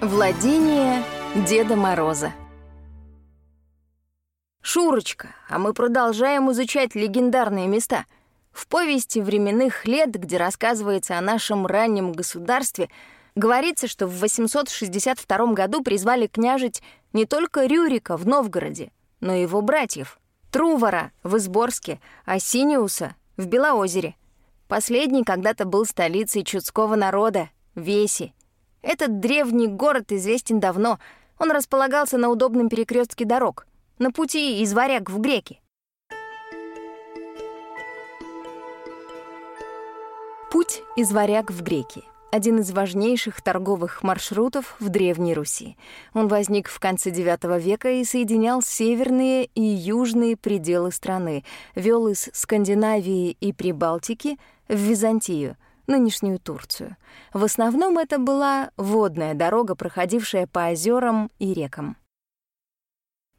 Владение Деда Мороза Шурочка, а мы продолжаем изучать легендарные места. В повести временных лет, где рассказывается о нашем раннем государстве, говорится, что в 862 году призвали княжить не только Рюрика в Новгороде, но и его братьев — Трувора в Изборске, а в Белоозере. Последний когда-то был столицей чудского народа — Веси — этот древний город известен давно. Он располагался на удобном перекрестке дорог, на пути из Варяг в Греки. Путь из Варяг в Греки — один из важнейших торговых маршрутов в Древней Руси. Он возник в конце IX века и соединял северные и южные пределы страны, вел из Скандинавии и Прибалтики в Византию — нынешнюю Турцию. В основном это была водная дорога, проходившая по озерам и рекам.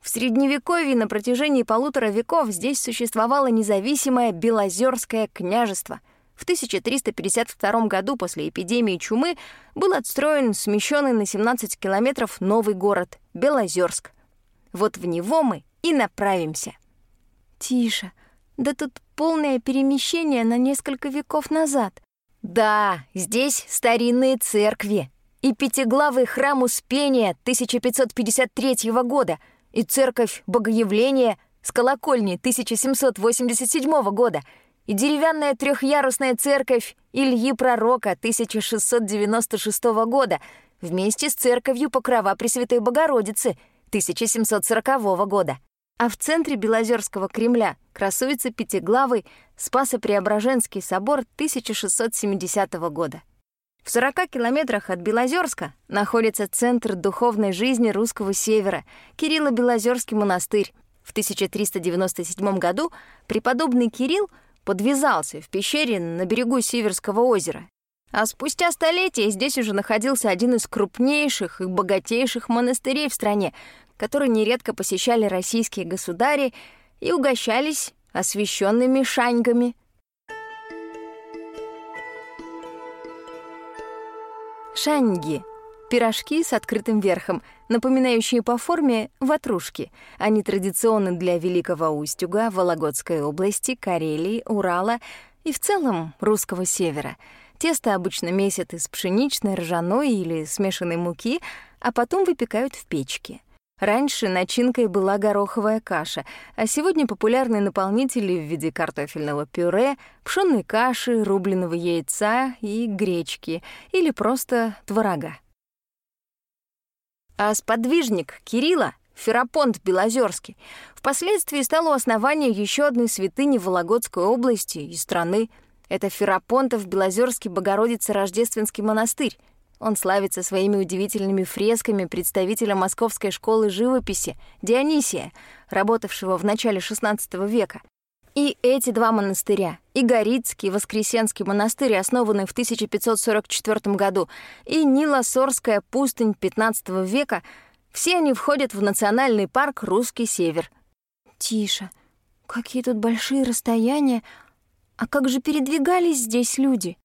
В Средневековье на протяжении полутора веков здесь существовало независимое Белозерское княжество. В 1352 году после эпидемии чумы был отстроен смещенный на 17 километров новый город — Белозерск. Вот в него мы и направимся. Тише, да тут полное перемещение на несколько веков назад. Да, здесь старинные церкви и пятиглавый храм Успения 1553 года и церковь Богоявления с колокольни 1787 года и деревянная трехъярусная церковь Ильи Пророка 1696 года вместе с церковью Покрова Пресвятой Богородицы 1740 года а в центре Белозерского Кремля красуется пятиглавый Спасо-Преображенский собор 1670 года. В 40 километрах от Белозерска находится центр духовной жизни русского севера — Кирилло-Белозерский монастырь. В 1397 году преподобный Кирилл подвязался в пещере на берегу Северского озера. А спустя столетия здесь уже находился один из крупнейших и богатейших монастырей в стране, который нередко посещали российские государи и угощались освященными шаньками. Шаньги — пирожки с открытым верхом, напоминающие по форме ватрушки. Они традиционны для Великого Устюга, Вологодской области, Карелии, Урала и в целом русского севера. Тесто обычно месят из пшеничной, ржаной или смешанной муки, а потом выпекают в печке. Раньше начинкой была гороховая каша, а сегодня популярны наполнители в виде картофельного пюре, пшённой каши, рубленого яйца и гречки или просто творога. А сподвижник Кирилла, Ферапонт Белозерский, впоследствии стал у основания еще одной святыни Вологодской области и страны. Это Ферапонтов Белозерский Богородица Рождественский монастырь, он славится своими удивительными фресками представителя Московской школы живописи Дионисия, работавшего в начале XVI века. И эти два монастыря, и Горицкий, и Воскресенский монастырь, основанный в 1544 году, и Нилосорская пустынь XV века, все они входят в национальный парк «Русский север». Тише, какие тут большие расстояния. А как же передвигались здесь люди?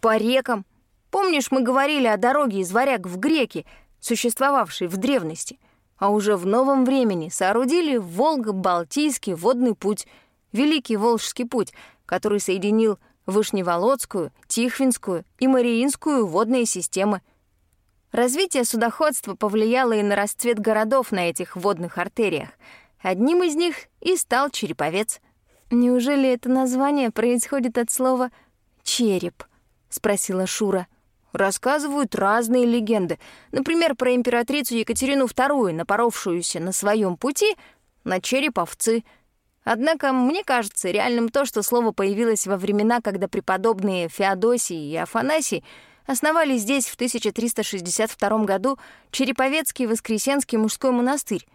По рекам, Помнишь, мы говорили о дороге из Варяг в Греки, существовавшей в древности, а уже в новом времени соорудили Волго-Балтийский водный путь, Великий Волжский путь, который соединил Вышневолодскую, Тихвинскую и Мариинскую водные системы. Развитие судоходства повлияло и на расцвет городов на этих водных артериях. Одним из них и стал Череповец. «Неужели это название происходит от слова «череп»?» — спросила Шура. Рассказывают разные легенды. Например, про императрицу Екатерину II, напоровшуюся на своем пути на череп овцы. Однако мне кажется реальным то, что слово появилось во времена, когда преподобные Феодосий и Афанасий основали здесь в 1362 году Череповецкий Воскресенский мужской монастырь,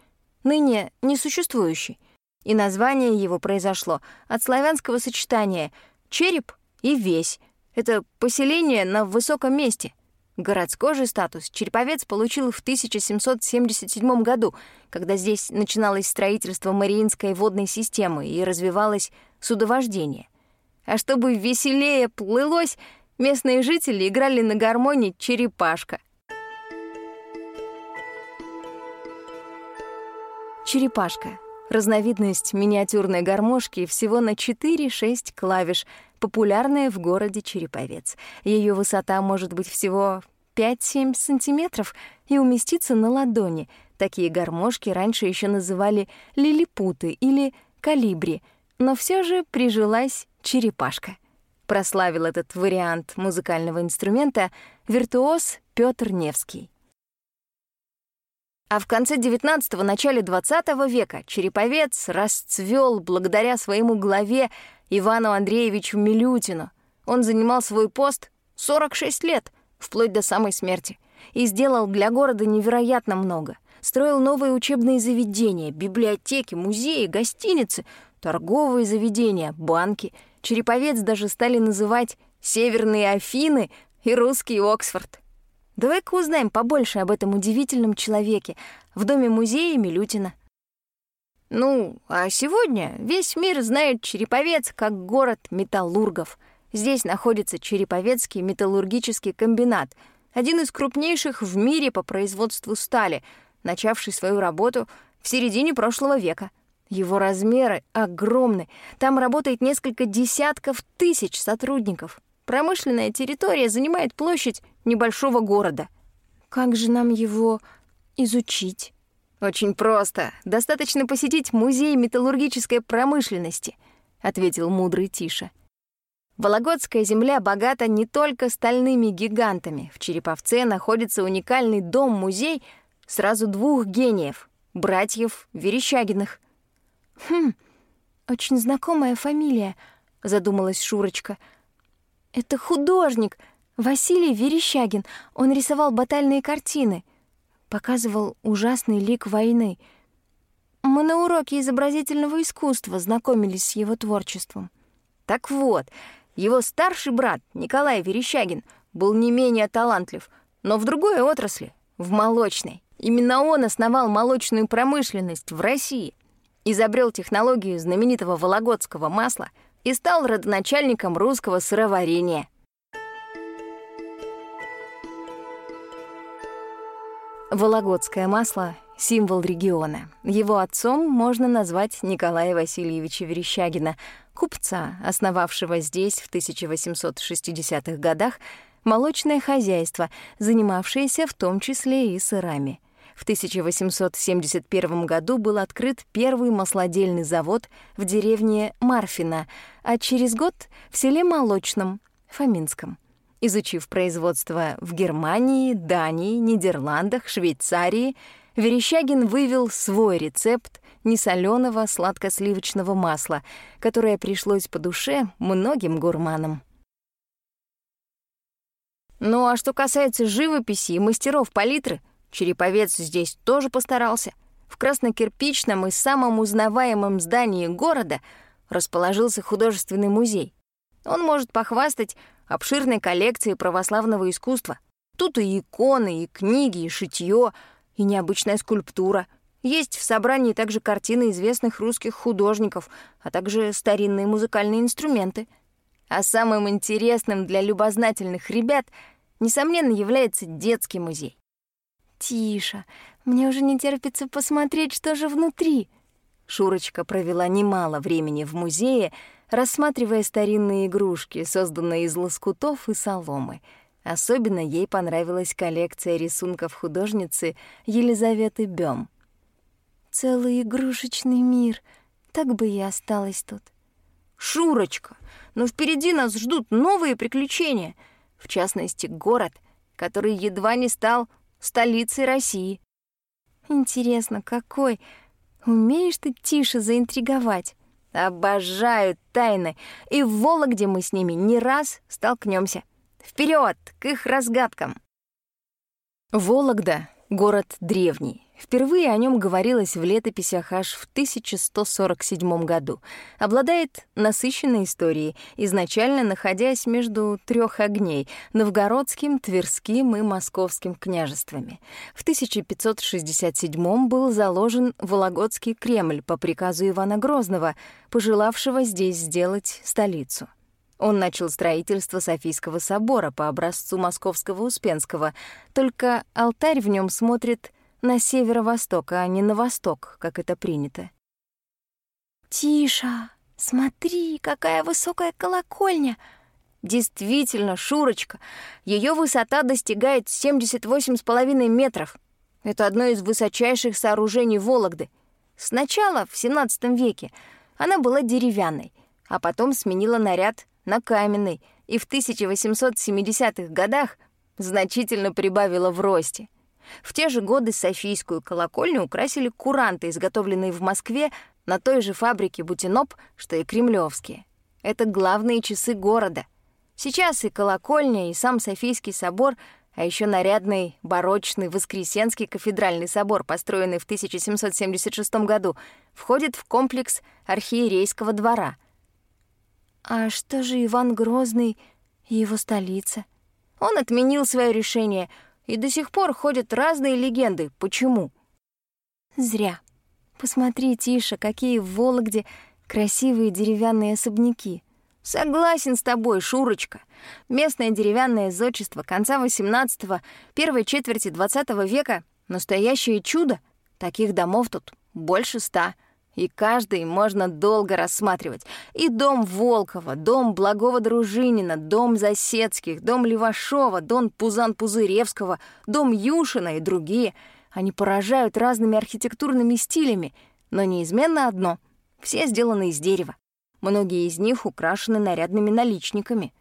ныне несуществующий. И название его произошло от славянского сочетания «череп» и «весь», это поселение на высоком месте. Городской же статус Череповец получил в 1777 году, когда здесь начиналось строительство Мариинской водной системы и развивалось судовождение. А чтобы веселее плылось, местные жители играли на гармоне «Черепашка». Черепашка — разновидность миниатюрной гармошки всего на 4-6 клавиш — популярная в городе Череповец. Ее высота может быть всего 5-7 сантиметров и уместиться на ладони. Такие гармошки раньше еще называли лилипуты или калибри, но все же прижилась черепашка. Прославил этот вариант музыкального инструмента виртуоз Петр Невский. А в конце XIX – начале XX века Череповец расцвел благодаря своему главе Ивану Андреевичу Милютину. Он занимал свой пост 46 лет, вплоть до самой смерти, и сделал для города невероятно много. Строил новые учебные заведения, библиотеки, музеи, гостиницы, торговые заведения, банки. Череповец даже стали называть «Северные Афины» и «Русский Оксфорд». Давай-ка узнаем побольше об этом удивительном человеке в доме-музее Милютина. Ну, а сегодня весь мир знает Череповец как город металлургов. Здесь находится Череповецкий металлургический комбинат, один из крупнейших в мире по производству стали, начавший свою работу в середине прошлого века. Его размеры огромны, там работает несколько десятков тысяч сотрудников. Промышленная территория занимает площадь небольшого города. Как же нам его изучить? Очень просто. Достаточно посетить музей металлургической промышленности, ответил мудрый Тиша. Вологодская земля богата не только стальными гигантами. В Череповце находится уникальный дом-музей сразу двух гениев — братьев Верещагиных. «Хм, очень знакомая фамилия», — задумалась Шурочка — это художник Василий Верещагин. Он рисовал батальные картины, показывал ужасный лик войны. Мы на уроке изобразительного искусства знакомились с его творчеством. Так вот, его старший брат Николай Верещагин был не менее талантлив, но в другой отрасли, в молочной. Именно он основал молочную промышленность в России, изобрел технологию знаменитого вологодского масла — и стал родоначальником русского сыроварения. Вологодское масло — символ региона. Его отцом можно назвать Николая Васильевича Верещагина, купца, основавшего здесь в 1860-х годах молочное хозяйство, занимавшееся в том числе и сырами — в 1871 году был открыт первый маслодельный завод в деревне Марфина, а через год — в селе Молочном, Фоминском. Изучив производство в Германии, Дании, Нидерландах, Швейцарии, Верещагин вывел свой рецепт несолёного сладкосливочного масла, которое пришлось по душе многим гурманам. Ну а что касается живописи и мастеров палитры, Череповец здесь тоже постарался. В краснокирпичном и самом узнаваемом здании города расположился художественный музей. Он может похвастать обширной коллекцией православного искусства. Тут и иконы, и книги, и шитьё, и необычная скульптура. Есть в собрании также картины известных русских художников, а также старинные музыкальные инструменты. А самым интересным для любознательных ребят, несомненно, является детский музей. Тише, мне уже не терпится посмотреть, что же внутри. Шурочка провела немало времени в музее, рассматривая старинные игрушки, созданные из лоскутов и соломы. Особенно ей понравилась коллекция рисунков художницы Елизаветы Бём. «Целый игрушечный мир. Так бы и осталась тут». «Шурочка, но впереди нас ждут новые приключения. В частности, город, который едва не стал столицей России. Интересно, какой? Умеешь ты тише заинтриговать? Обожаю тайны, и в Вологде мы с ними не раз столкнемся. Вперед к их разгадкам! Вологда — город древний, Впервые о нем говорилось в летописях аж в 1147 году. Обладает насыщенной историей, изначально находясь между трех огней — новгородским, тверским и московским княжествами. В 1567 был заложен Вологодский Кремль по приказу Ивана Грозного, пожелавшего здесь сделать столицу. Он начал строительство Софийского собора по образцу Московского Успенского, только алтарь в нем смотрит на северо-восток, а не на восток, как это принято. «Тиша, смотри, какая высокая колокольня!» Действительно, Шурочка, ее высота достигает 78,5 метров. Это одно из высочайших сооружений Вологды. Сначала, в XVII веке, она была деревянной, а потом сменила наряд на каменный и в 1870-х годах значительно прибавила в росте. В те же годы Софийскую колокольню украсили куранты, изготовленные в Москве на той же фабрике Бутиноп, что и кремлевские. Это главные часы города — Сейчас и колокольня, и сам Софийский собор, а еще нарядный барочный Воскресенский кафедральный собор, построенный в 1776 году, входит в комплекс архиерейского двора. А что же Иван Грозный и его столица? Он отменил свое решение, и до сих пор ходят разные легенды. Почему? Зря. Посмотри, Тиша, какие в Вологде красивые деревянные особняки. Согласен с тобой, Шурочка. Местное деревянное зодчество конца XVIII, первой четверти XX века — настоящее чудо. Таких домов тут больше ста. И каждый можно долго рассматривать. И дом Волкова, дом Благого Дружинина, дом Засецких, дом Левашова, дом Пузан-Пузыревского, дом Юшина и другие. Они поражают разными архитектурными стилями, но неизменно одно — все сделаны из дерева. Многие из них украшены нарядными наличниками.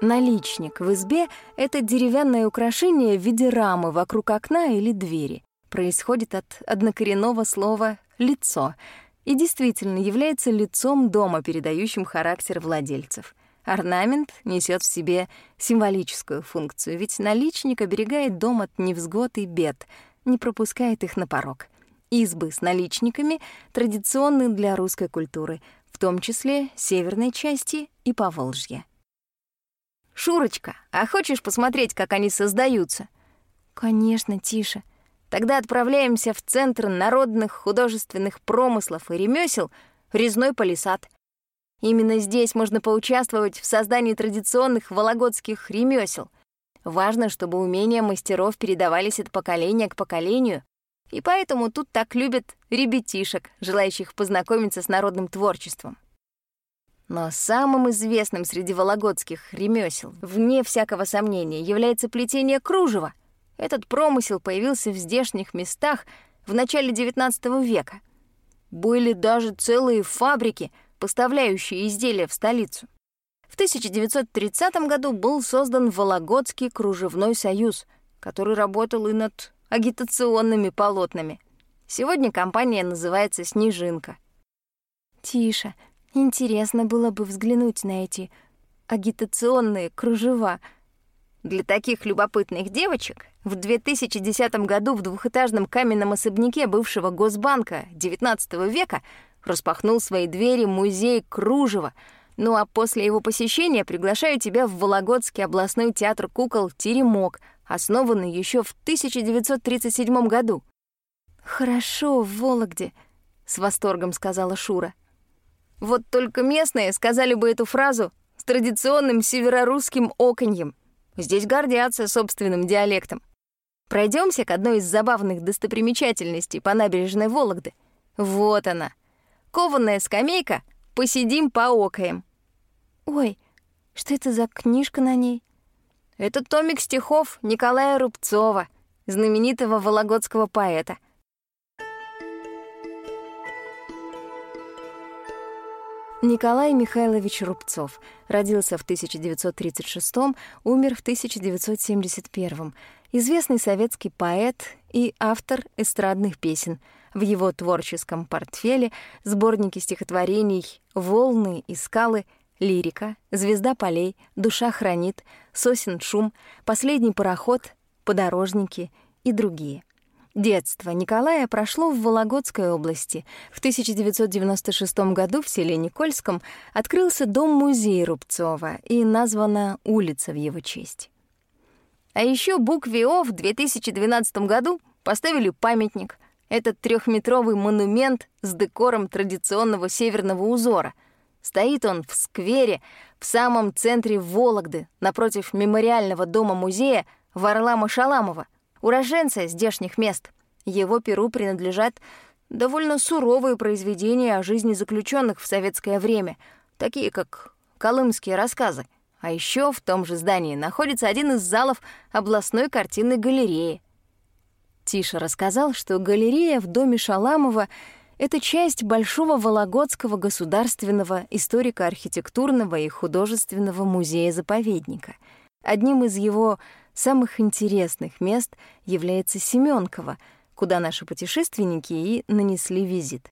Наличник в избе — это деревянное украшение в виде рамы вокруг окна или двери. Происходит от однокоренного слова «лицо» и действительно является лицом дома, передающим характер владельцев. Орнамент несет в себе символическую функцию, ведь наличник оберегает дом от невзгод и бед, не пропускает их на порог. Избы с наличниками традиционны для русской культуры, в том числе северной части и Поволжья. «Шурочка, а хочешь посмотреть, как они создаются?» «Конечно, тише. Тогда отправляемся в Центр народных художественных промыслов и ремесел «Резной палисад». Именно здесь можно поучаствовать в создании традиционных вологодских ремесел. Важно, чтобы умения мастеров передавались от поколения к поколению, и поэтому тут так любят ребятишек, желающих познакомиться с народным творчеством. Но самым известным среди вологодских ремесел, вне всякого сомнения, является плетение кружева. Этот промысел появился в здешних местах в начале XIX века. Были даже целые фабрики, поставляющие изделия в столицу. В 1930 году был создан Вологодский кружевной союз, который работал и над агитационными полотнами. Сегодня компания называется «Снежинка». Тише. Интересно было бы взглянуть на эти агитационные кружева. Для таких любопытных девочек в 2010 году в двухэтажном каменном особняке бывшего Госбанка XIX века распахнул свои двери музей кружева. Ну а после его посещения приглашаю тебя в Вологодский областной театр кукол «Теремок», основанный еще в 1937 году. «Хорошо, в Вологде», — с восторгом сказала Шура. Вот только местные сказали бы эту фразу с традиционным северорусским оконьем. Здесь гордятся собственным диалектом. Пройдемся к одной из забавных достопримечательностей по набережной Вологды. Вот она. Кованая скамейка, посидим поокаем. Ой, что это за книжка на ней? Это томик стихов Николая Рубцова, знаменитого вологодского поэта. Николай Михайлович Рубцов родился в 1936 умер в 1971 известный советский поэт и автор эстрадных песен. В его творческом портфеле сборники стихотворений «Волны и скалы», «Лирика», «Звезда полей», «Душа хранит», «Сосен шум», «Последний пароход», «Подорожники» и другие. Детство Николая прошло в Вологодской области. В 1996 году в селе Никольском открылся дом-музей Рубцова и названа улица в его честь. А еще букве О в 2012 году поставили памятник. Этот трехметровый монумент с декором традиционного северного узора — Стоит он в сквере, в самом центре Вологды, напротив мемориального дома-музея Варлама Шаламова, уроженца здешних мест. Его перу принадлежат довольно суровые произведения о жизни заключенных в советское время, такие как «Колымские рассказы». А еще в том же здании находится один из залов областной картинной галереи. Тиша рассказал, что галерея в доме Шаламова — это часть Большого Вологодского государственного историко-архитектурного и художественного музея-заповедника. Одним из его самых интересных мест является Семёнково, куда наши путешественники и нанесли визит.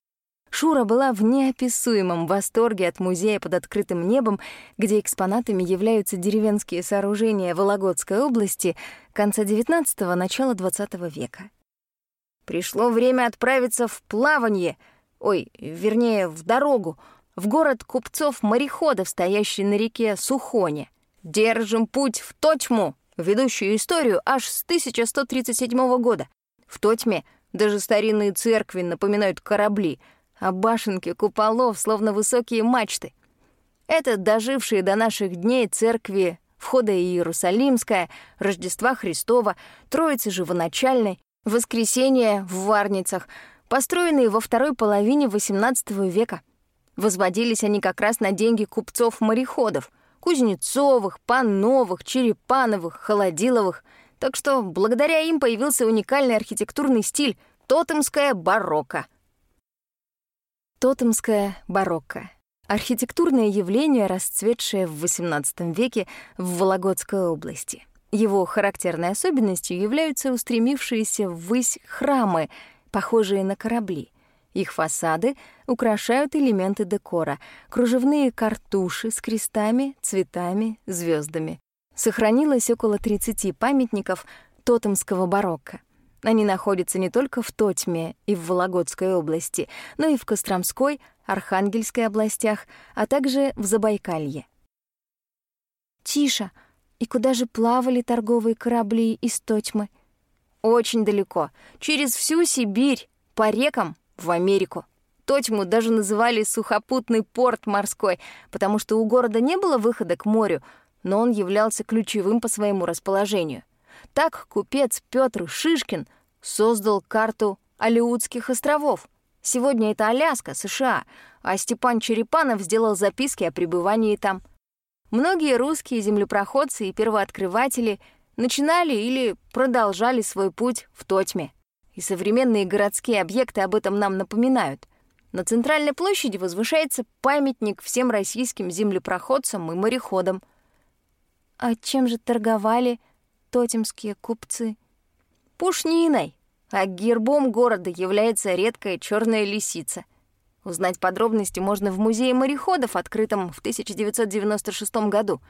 Шура была в неописуемом восторге от музея под открытым небом, где экспонатами являются деревенские сооружения Вологодской области конца XIX – начала XX века. Пришло время отправиться в плавание, ой, вернее, в дорогу, в город купцов-мореходов, стоящий на реке Сухоне. Держим путь в Тотьму, ведущую историю аж с 1137 года. В Тотьме даже старинные церкви напоминают корабли, а башенки куполов словно высокие мачты. Это дожившие до наших дней церкви входа Иерусалимская, Рождества Христова, Троицы Живоначальной, Воскресения в Варницах, построенные во второй половине XVIII века. Возводились они как раз на деньги купцов-мореходов, Кузнецовых, Пановых, Черепановых, Холодиловых, так что благодаря им появился уникальный архитектурный стиль — тотемская барокко. Тотемская барокко — архитектурное явление, расцветшее в XVIII веке в Вологодской области — его характерной особенностью являются устремившиеся ввысь храмы, похожие на корабли. Их фасады украшают элементы декора — кружевные картуши с крестами, цветами, звездами. Сохранилось около 30 памятников тотемского барокко. Они находятся не только в Тотьме и в Вологодской области, но и в Костромской, Архангельской областях, а также в Забайкалье. «Тише!» И куда же плавали торговые корабли из Тотьмы? Очень далеко, через всю Сибирь, по рекам в Америку. Тотьму даже называли сухопутный порт морской, потому что у города не было выхода к морю, но он являлся ключевым по своему расположению. Так купец Петр Шишкин создал карту Алиутских островов. Сегодня это Аляска, США, а Степан Черепанов сделал записки о пребывании там — Многие русские землепроходцы и первооткрыватели начинали или продолжали свой путь в Тотьме. И современные городские объекты об этом нам напоминают. На центральной площади возвышается памятник всем российским землепроходцам и мореходам. А чем же торговали тотемские купцы? Пушниной, а гербом города является редкая черная лисица. Узнать подробности можно в Музее мореходов, открытом в 1996 году.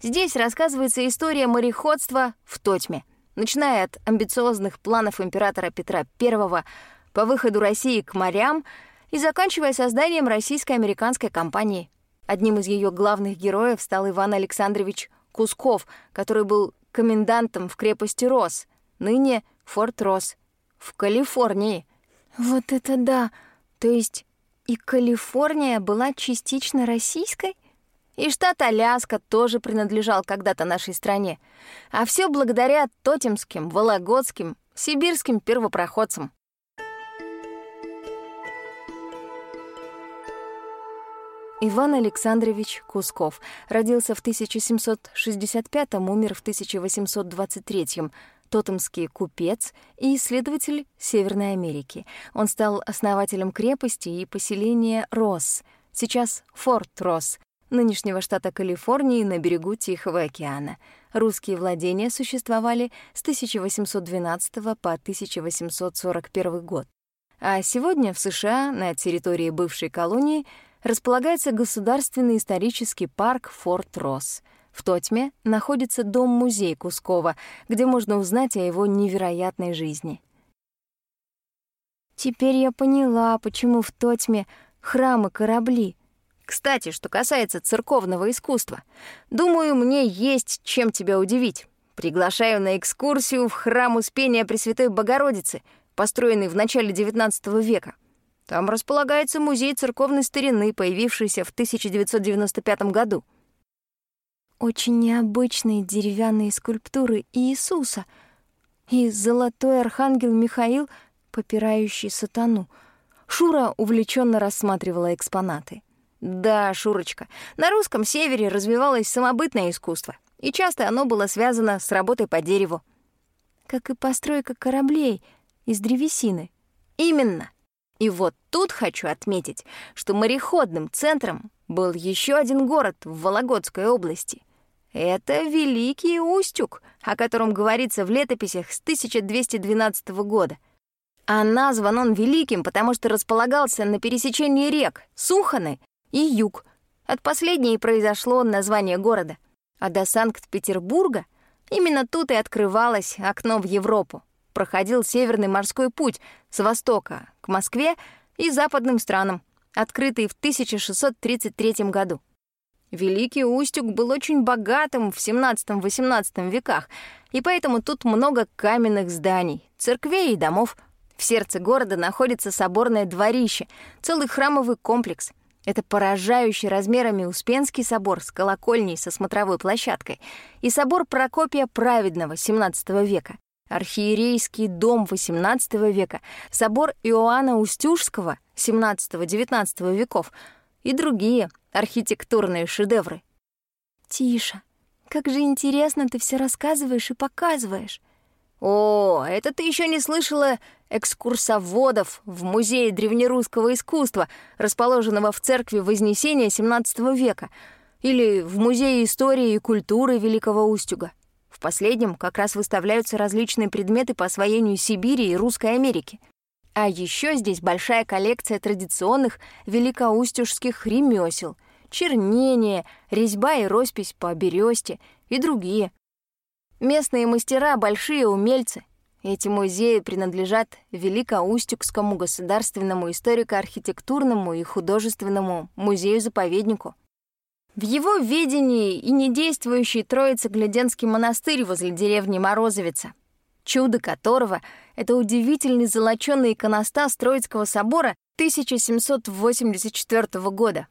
Здесь рассказывается история мореходства в Тотьме, начиная от амбициозных планов императора Петра I по выходу России к морям и заканчивая созданием российско-американской компании. Одним из ее главных героев стал Иван Александрович Кусков, который был комендантом в крепости Рос, ныне Форт Рос, в Калифорнии. Вот это да! То есть и Калифорния была частично российской? И штат Аляска тоже принадлежал когда-то нашей стране. А все благодаря тотемским, вологодским, сибирским первопроходцам. Иван Александрович Кусков родился в 1765 умер в 1823 тотемский купец и исследователь Северной Америки. Он стал основателем крепости и поселения Росс, сейчас Форт Росс, нынешнего штата Калифорнии на берегу Тихого океана. Русские владения существовали с 1812 по 1841 год. А сегодня в США, на территории бывшей колонии, располагается государственный исторический парк Форт Росс — в Тотьме находится дом-музей Кускова, где можно узнать о его невероятной жизни. Теперь я поняла, почему в Тотьме храмы корабли. Кстати, что касается церковного искусства, думаю, мне есть чем тебя удивить. Приглашаю на экскурсию в храм Успения Пресвятой Богородицы, построенный в начале XIX века. Там располагается музей церковной старины, появившийся в 1995 году. Очень необычные деревянные скульптуры Иисуса и золотой архангел Михаил, попирающий сатану. Шура увлеченно рассматривала экспонаты. Да, Шурочка, на русском севере развивалось самобытное искусство, и часто оно было связано с работой по дереву. Как и постройка кораблей из древесины. Именно. И вот тут хочу отметить, что мореходным центром был еще один город в Вологодской области. Это Великий Устюг, о котором говорится в летописях с 1212 года. А назван он Великим, потому что располагался на пересечении рек Суханы и Юг. От последней произошло название города. А до Санкт-Петербурга именно тут и открывалось окно в Европу проходил Северный морской путь с востока к Москве и западным странам, открытый в 1633 году. Великий Устюг был очень богатым в 17-18 веках, и поэтому тут много каменных зданий, церквей и домов. В сердце города находится соборное дворище, целый храмовый комплекс. Это поражающий размерами Успенский собор с колокольней со смотровой площадкой и собор Прокопия Праведного XVII века архиерейский дом XVIII века, собор Иоанна Устюжского XVII-XIX веков и другие архитектурные шедевры. «Тише, как же интересно ты все рассказываешь и показываешь». «О, это ты еще не слышала экскурсоводов в Музее древнерусского искусства, расположенного в церкви Вознесения XVII века, или в Музее истории и культуры Великого Устюга последнем как раз выставляются различные предметы по освоению Сибири и Русской Америки. А еще здесь большая коллекция традиционных великоустюжских ремесел, чернение, резьба и роспись по бересте и другие. Местные мастера — большие умельцы. Эти музеи принадлежат Великоустюгскому государственному историко-архитектурному и художественному музею-заповеднику. В его видении и недействующий Троице-Гляденский монастырь возле деревни Морозовица, чудо которого — это удивительный золочёный иконостас Троицкого собора 1784 года.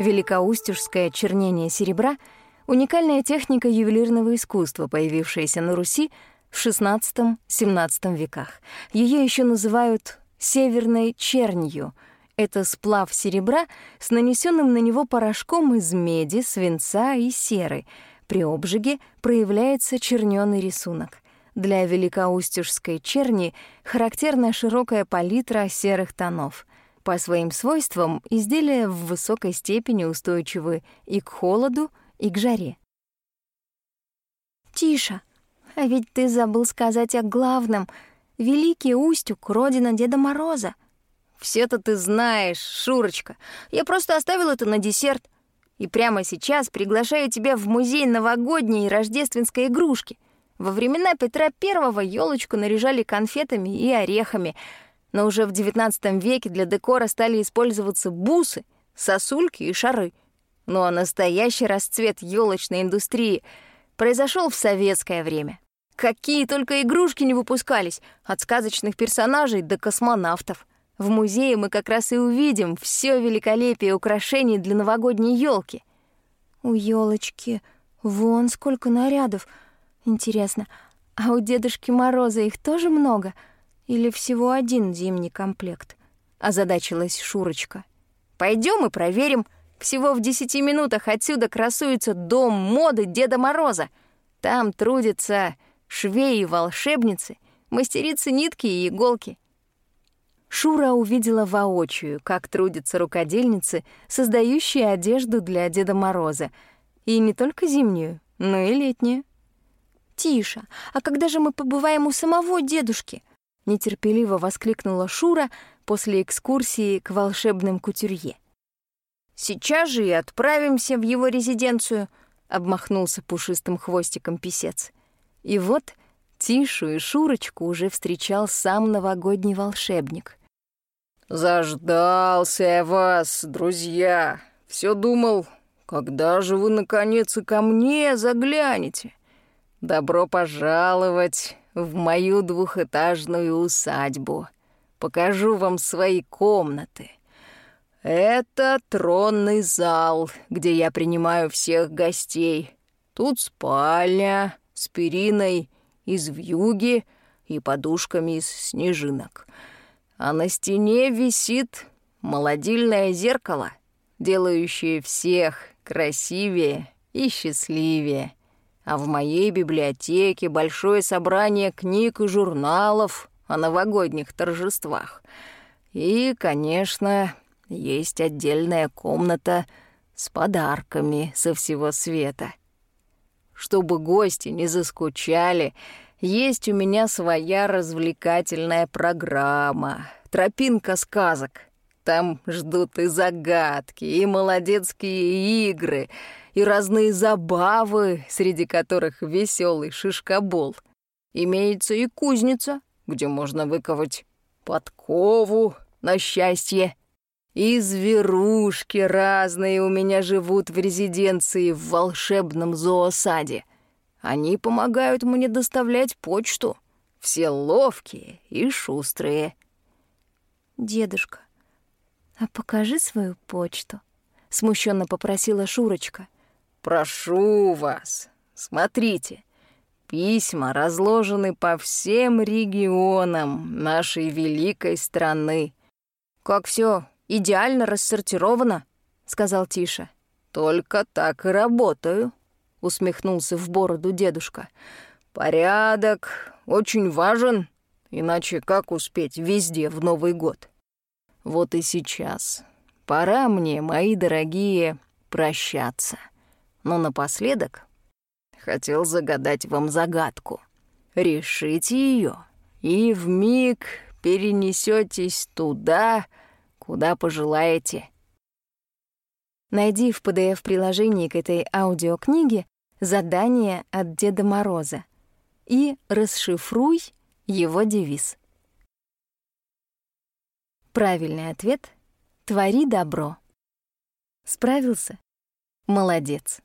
Великоустюжское чернение серебра — уникальная техника ювелирного искусства, появившаяся на Руси в XVI-XVII веках. Ее еще называют северной чернью. Это сплав серебра с нанесенным на него порошком из меди, свинца и серы. При обжиге проявляется чернёный рисунок. Для великоустюжской черни характерна широкая палитра серых тонов. По своим свойствам изделия в высокой степени устойчивы и к холоду, и к жаре. «Тише, а ведь ты забыл сказать о главном — Великий Устюг — родина Деда Мороза. Все-то ты знаешь, Шурочка. Я просто оставил это на десерт. И прямо сейчас приглашаю тебя в музей новогодней и рождественской игрушки. Во времена Петра Первого елочку наряжали конфетами и орехами, но уже в XIX веке для декора стали использоваться бусы, сосульки и шары. Ну а настоящий расцвет елочной индустрии произошел в советское время. Какие только игрушки не выпускались, от сказочных персонажей до космонавтов. В музее мы как раз и увидим все великолепие украшений для новогодней елки. У елочки вон сколько нарядов. Интересно, а у Дедушки Мороза их тоже много? Или всего один зимний комплект? Озадачилась Шурочка. Пойдем и проверим. Всего в десяти минутах отсюда красуется дом моды Деда Мороза. Там трудится швеи и волшебницы, мастерицы нитки и иголки. Шура увидела воочию, как трудятся рукодельницы, создающие одежду для Деда Мороза, и не только зимнюю, но и летнюю. «Тише, а когда же мы побываем у самого дедушки?» — нетерпеливо воскликнула Шура после экскурсии к волшебным кутюрье. «Сейчас же и отправимся в его резиденцию», — обмахнулся пушистым хвостиком писец. И вот Тишу и Шурочку уже встречал сам новогодний волшебник. «Заждался я вас, друзья. Все думал, когда же вы, наконец, и ко мне заглянете? Добро пожаловать в мою двухэтажную усадьбу. Покажу вам свои комнаты. Это тронный зал, где я принимаю всех гостей. Тут спальня с периной из вьюги и подушками из снежинок. А на стене висит молодильное зеркало, делающее всех красивее и счастливее. А в моей библиотеке большое собрание книг и журналов о новогодних торжествах. И, конечно, есть отдельная комната с подарками со всего света. Чтобы гости не заскучали, есть у меня своя развлекательная программа «Тропинка сказок». Там ждут и загадки, и молодецкие игры, и разные забавы, среди которых веселый шишкобол. Имеется и кузница, где можно выковать подкову на счастье. И зверушки разные у меня живут в резиденции в волшебном зоосаде. Они помогают мне доставлять почту. Все ловкие и шустрые. «Дедушка, а покажи свою почту», — смущенно попросила Шурочка. «Прошу вас, смотрите. Письма разложены по всем регионам нашей великой страны. Как все идеально рассортировано», — сказал Тиша. «Только так и работаю», — усмехнулся в бороду дедушка. «Порядок очень важен, иначе как успеть везде в Новый год? Вот и сейчас пора мне, мои дорогие, прощаться. Но напоследок хотел загадать вам загадку. Решите ее, и в миг перенесетесь туда, куда пожелаете. Найди в PDF-приложении к этой аудиокниге задание от Деда Мороза и расшифруй его девиз. Правильный ответ — твори добро. Справился? Молодец.